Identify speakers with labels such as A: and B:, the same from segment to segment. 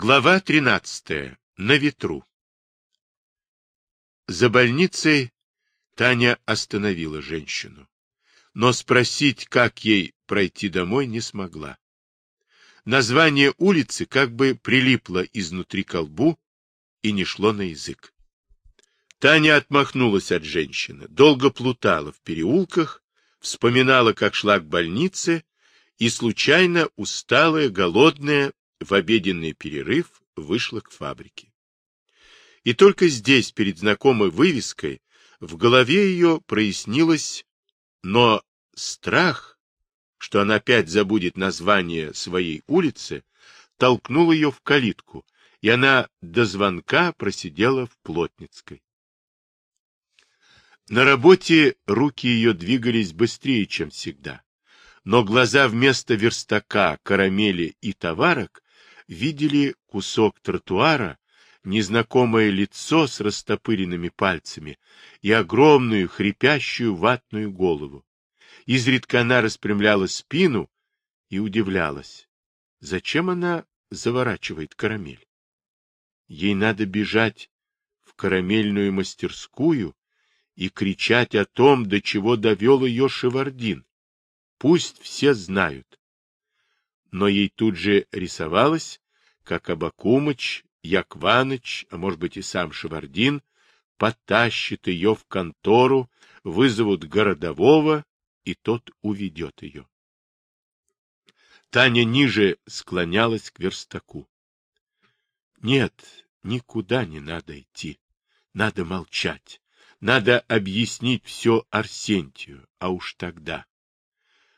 A: Глава 13. На ветру. За больницей Таня остановила женщину, но спросить, как ей пройти домой, не смогла. Название улицы как бы прилипло изнутри колбу и не шло на язык. Таня отмахнулась от женщины, долго плутала в переулках, вспоминала, как шла к больнице, и случайно усталая, голодная, в обеденный перерыв вышла к фабрике. И только здесь, перед знакомой вывеской, в голове ее прояснилось, но страх, что она опять забудет название своей улицы, толкнул ее в калитку, и она до звонка просидела в Плотницкой. На работе руки ее двигались быстрее, чем всегда, но глаза вместо верстака, карамели и товарок видели кусок тротуара, незнакомое лицо с растопыренными пальцами и огромную хрипящую ватную голову. Изредка она распрямляла спину и удивлялась, зачем она заворачивает карамель. Ей надо бежать в карамельную мастерскую и кричать о том, до чего довел ее Шевардин. Пусть все знают но ей тут же рисовалось, как Абакумыч, Якваныч, а может быть и сам Шевардин, потащит ее в контору, вызовут городового, и тот уведет ее. Таня ниже склонялась к верстаку. Нет, никуда не надо идти. Надо молчать. Надо объяснить все Арсентию, а уж тогда.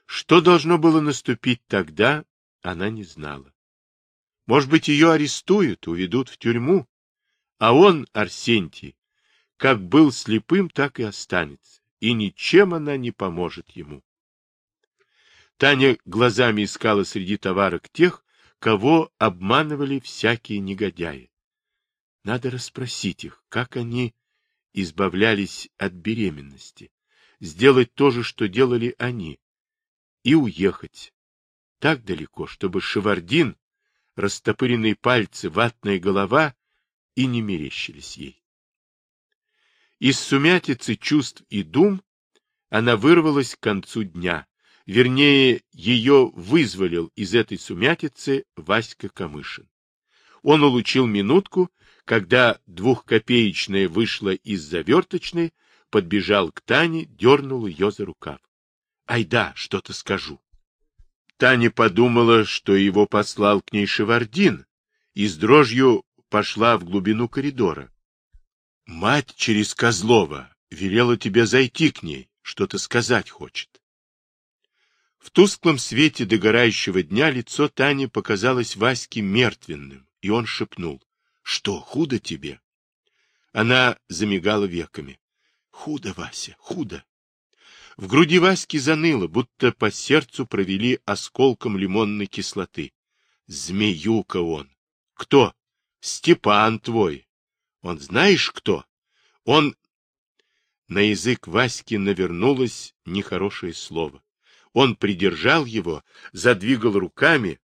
A: Что должно было наступить тогда, она не знала. Может быть, ее арестуют, уведут в тюрьму, а он, Арсентий, как был слепым, так и останется, и ничем она не поможет ему. Таня глазами искала среди товарок тех, кого обманывали всякие негодяи. Надо расспросить их, как они избавлялись от беременности, сделать то же, что делали они, и уехать, так далеко, чтобы Шевардин, растопыренные пальцы, ватная голова и не мерещились ей. Из сумятицы чувств и дум она вырвалась к концу дня, вернее, ее вызволил из этой сумятицы Васька Камышин. Он улучил минутку, когда двухкопеечная вышла из заверточной, подбежал к Тане, дернул ее за рукав. — Ай да, что-то скажу. Таня подумала, что его послал к ней Шевардин, и с дрожью пошла в глубину коридора. — Мать через Козлова велела тебе зайти к ней, что-то сказать хочет. В тусклом свете догорающего дня лицо Тани показалось Ваське мертвенным, и он шепнул. — Что, худо тебе? Она замигала веками. — Худо, Вася, худо. В груди Васьки заныло, будто по сердцу провели осколком лимонной кислоты. Змеюка он. Кто? Степан твой. Он знаешь кто? Он... На язык Васьки навернулось нехорошее слово. Он придержал его, задвигал руками,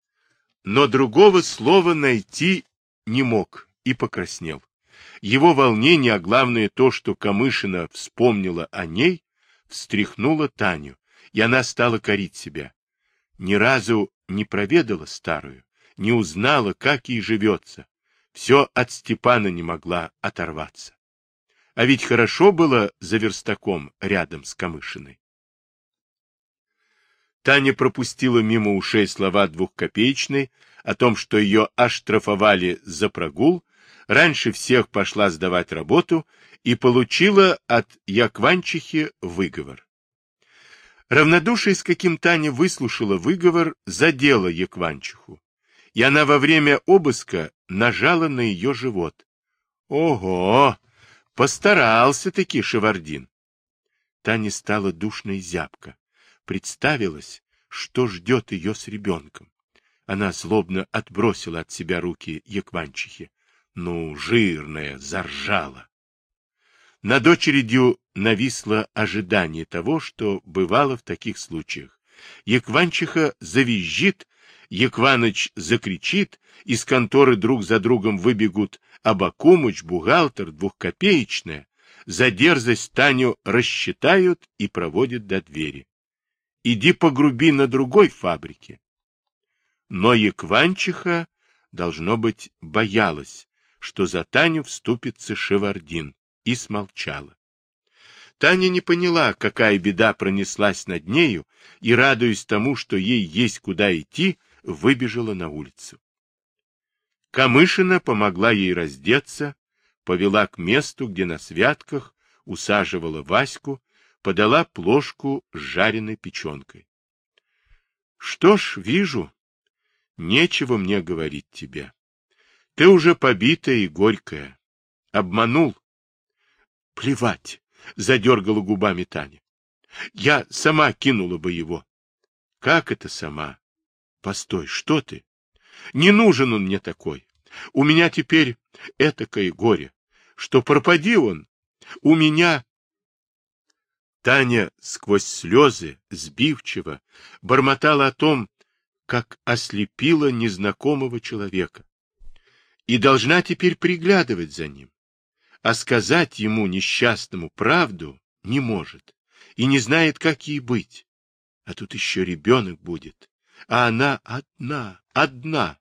A: но другого слова найти не мог и покраснел. Его волнение, а главное то, что Камышина вспомнила о ней, встряхнула Таню, и она стала корить себя. Ни разу не проведала старую, не узнала, как ей живется. Все от Степана не могла оторваться. А ведь хорошо было за верстаком рядом с Камышиной. Таня пропустила мимо ушей слова двухкопеечной о том, что ее оштрафовали за прогул, раньше всех пошла сдавать работу и получила от Якванчихи выговор. Равнодушие, с каким Таня выслушала выговор, задело Якванчиху, и она во время обыска нажала на ее живот. Ого! Постарался-таки Шевардин. Таня стала душной зябко. Представилась, что ждет ее с ребенком. Она злобно отбросила от себя руки Якванчихи. Ну, жирная, заржала. Над очередью нависло ожидание того, что бывало в таких случаях. Якванчиха завизжит Екваныч закричит, из конторы друг за другом выбегут Абакумыч, бухгалтер, двухкопеечная, за дерзость Таню рассчитают и проводят до двери. Иди погруби на другой фабрике. Но Екванчиха, должно быть, боялась, что за Таню вступится Шевардин, и смолчала. Таня не поняла, какая беда пронеслась над нею, и, радуясь тому, что ей есть куда идти, выбежала на улицу. Камышина помогла ей раздеться, повела к месту, где на святках усаживала Ваську, подала плошку с жареной печенкой. — Что ж, вижу, нечего мне говорить тебе. Ты уже побитая и горькая. Обманул. — Плевать, — задергала губами Таня. — Я сама кинула бы его. — Как это сама? — Постой, что ты? Не нужен он мне такой. У меня теперь этакое горе, что пропади он. У меня... Таня сквозь слезы, сбивчиво, бормотала о том, как ослепила незнакомого человека. И должна теперь приглядывать за ним. А сказать ему, несчастному, правду не может. И не знает, как ей быть. А тут еще ребенок будет. А она одна, одна.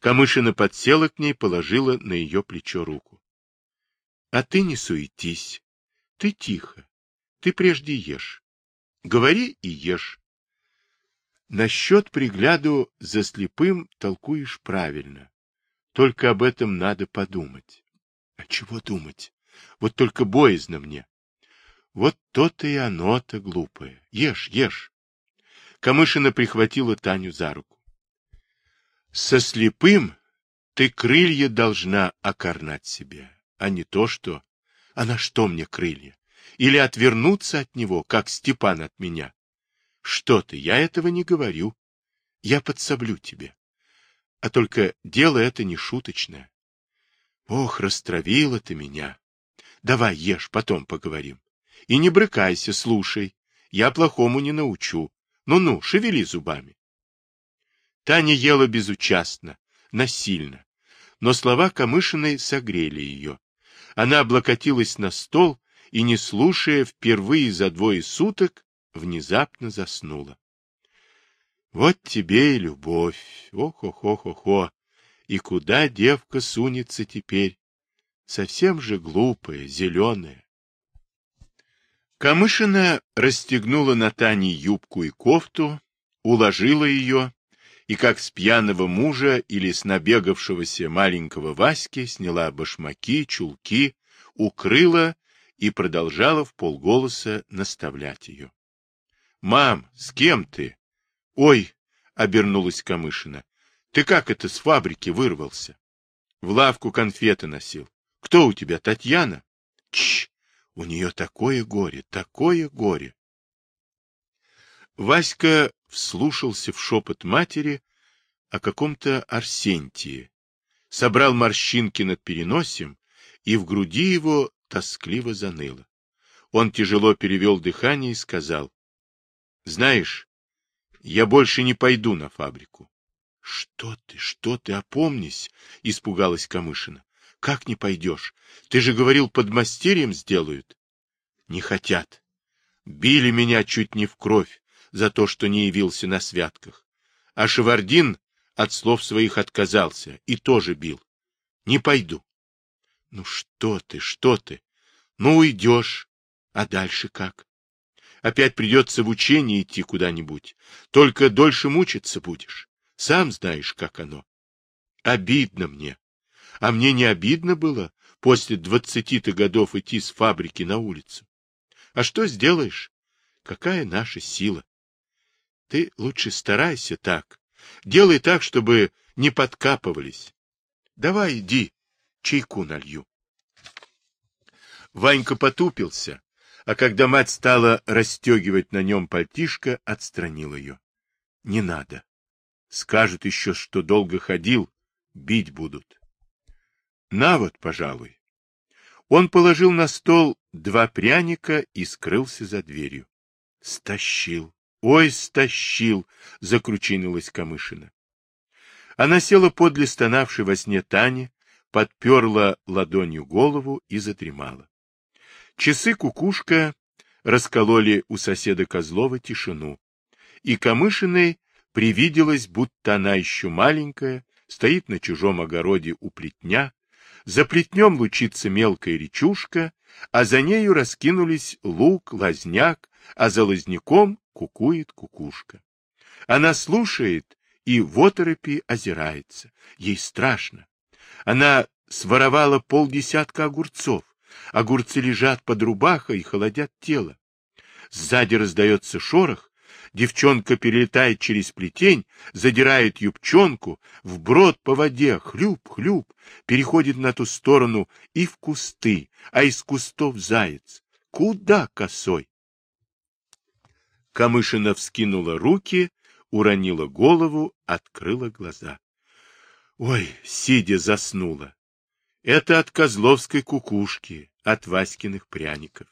A: Камышина подсела к ней, положила на ее плечо руку. — А ты не суетись. Ты тихо. Ты прежде ешь. Говори и ешь. Насчет пригляду за слепым толкуешь правильно. Только об этом надо подумать. А чего думать? Вот только боязно мне. Вот то-то и оно-то глупое. Ешь, ешь. Камышина прихватила Таню за руку. Со слепым ты крылья должна окорнать себе, а не то что... А на что мне крылья? Или отвернуться от него, как Степан от меня? Что ты, я этого не говорю. Я подсоблю тебе. А только дело это не шуточное. Ох, растравила ты меня. Давай ешь, потом поговорим. И не брыкайся, слушай. Я плохому не научу. Ну-ну, шевели зубами. Таня ела безучастно, насильно, но слова Камышиной согрели ее. Она облокотилась на стол и, не слушая, впервые за двое суток внезапно заснула. Вот тебе и любовь, ох-ох-ох-охо, и куда девка сунется теперь? Совсем же глупая, зеленая. Камышина расстегнула на Тане юбку и кофту, уложила ее, и как с пьяного мужа или с набегавшегося маленького Васьки сняла башмаки, чулки, укрыла и продолжала в полголоса наставлять ее. — Мам, с кем ты? — Ой, — обернулась Камышина, — ты как это с фабрики вырвался? В лавку конфеты носил. Кто у тебя, Татьяна? Чш, у нее такое горе, такое горе. Васька вслушался в шепот матери о каком-то Арсентии, собрал морщинки над переносием, и в груди его тоскливо заныло. Он тяжело перевел дыхание и сказал, — Знаешь, я больше не пойду на фабрику. — Что ты, что ты, опомнись, — испугалась Камышина. — Как не пойдешь? Ты же говорил, под мастерием сделают. — Не хотят. Били меня чуть не в кровь за то, что не явился на святках. А Шевардин от слов своих отказался и тоже бил. Не пойду. Ну что ты, что ты? Ну уйдешь. А дальше как? Опять придется в учение идти куда-нибудь. Только дольше мучиться будешь. Сам знаешь, как оно. Обидно мне. А мне не обидно было после двадцати-то годов идти с фабрики на улицу. А что сделаешь? Какая наша сила? Ты лучше старайся так. Делай так, чтобы не подкапывались. Давай иди, чайку налью. Ванька потупился, а когда мать стала расстегивать на нем пальтишко, отстранил ее. — Не надо. Скажут еще, что долго ходил, бить будут. — На вот, пожалуй. Он положил на стол два пряника и скрылся за дверью. Стащил ой, стащил, закручинилась Камышина. Она села подле стонавшей во сне Тани, подперла ладонью голову и задремала. Часы кукушка раскололи у соседа Козлова тишину, и Камышиной привиделось, будто она еще маленькая, стоит на чужом огороде у плетня, за плетнем лучится мелкая речушка, а за нею раскинулись лук, лазняк, а за лазняком кукует кукушка. Она слушает и в оторопи озирается. Ей страшно. Она своровала полдесятка огурцов. Огурцы лежат под рубахой и холодят тело. Сзади раздается шорох, девчонка перелетает через плетень, задирает юбчонку, вброд по воде, хлюп-хлюп, переходит на ту сторону и в кусты, а из кустов заяц. Куда косой? Камышина вскинула руки, уронила голову, открыла глаза. Ой, сидя заснула. Это от козловской кукушки, от Васькиных пряников.